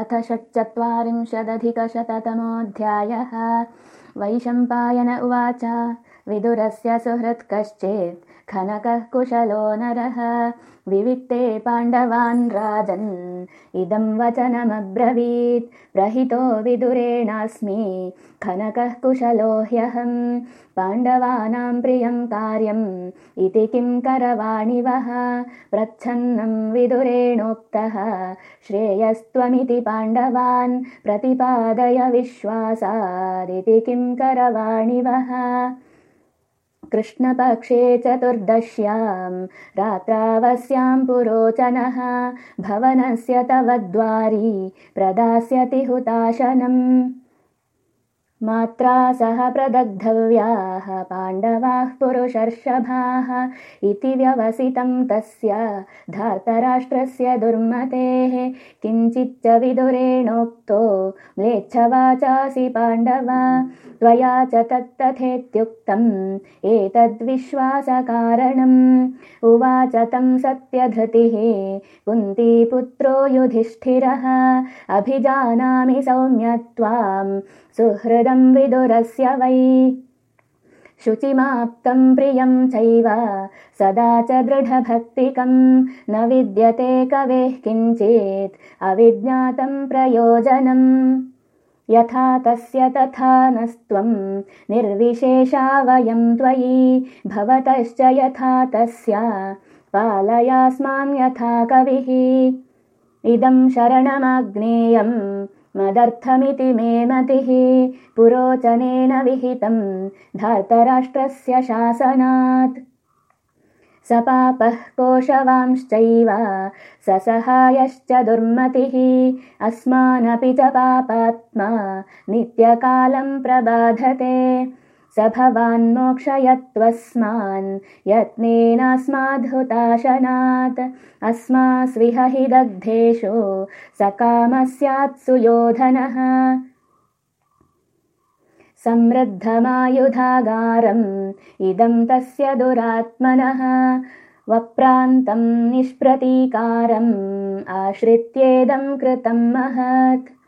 अथ षट्चत्वारिंशदधिकशततमोऽध्यायः। वैशम्पायन उवाच। विदुरस्य सुहृत् कश्चित् खनकः कुशलो नरः। विविक्ते पाण्डवान् राजन् इदं वचनमब्रवीत्। प्रहितो विदुरेणास्मि। खनकः कुशलो ह्यहम् पाण्डवानां प्रियं कार्यम्। इति किं करवाणि वः? प्रच्छन्नं विदुरेणोक्तः। श्रेयस्त्वमिति पाण्डवान् प्रतिपादय विश्वासादिति किं करवाणि वः कृष्णपक्षे चतुर्दश्यां रात्रावस्यां पुरोचनः भवनस्य तव द्वारी प्रदास्यति हुताशनम् मात्रा सह प्रदग्धव्याः पाण्डवाः पुरुषर्षभाः इति व्यवसितं तस्य धार्तराष्ट्रस्य दुर्मतेः। किञ्चिच्च विदुरेणोक्तो म्लेच्छवाचासि पाण्डवा त्वया च तत्तथेत्युक्तम् एतद्विश्वासकारणम्। उवाच तं सत्यधृतिः कुन्तीपुत्रो युधिष्ठिरः अभिजानामि सौम्यत्वाम् सुहृदं विदुरस्य वै। शुचिमाप्तं प्रियं चैव सदा च दृढभक्तिकं। न विद्यते कवेः किञ्चित् अविज्ञातं प्रयोजनम् यथा तस्य तथा नस्त्वं निर्विशेषा वयं त्वयि। भवतश्च यथा तस्य पालयास्मान् यथा कविः। इदं शरणमाग्नेयम् मदर्थमिति मे मतिः पुरोचनेन विहितं धार्तराष्ट्रस्य शासनात्। सपापः कोशवांश्चैव ससहायश्च दुर्मतिः। अस्मानपि च पापात्मा नित्यकालं प्रबाधते स भवान्मोक्षयत्वस्मान् यत्नेनास्माद्हुताशनात् अस्मास्विह हि दग्धेषु सकामस्यात् सुयोधनः। समृद्धमायुधागारम् इदं तस्य दुरात्मनः। वप्रान्तं निष्प्रतीकारम् आश्रित्येदं कृतं महत्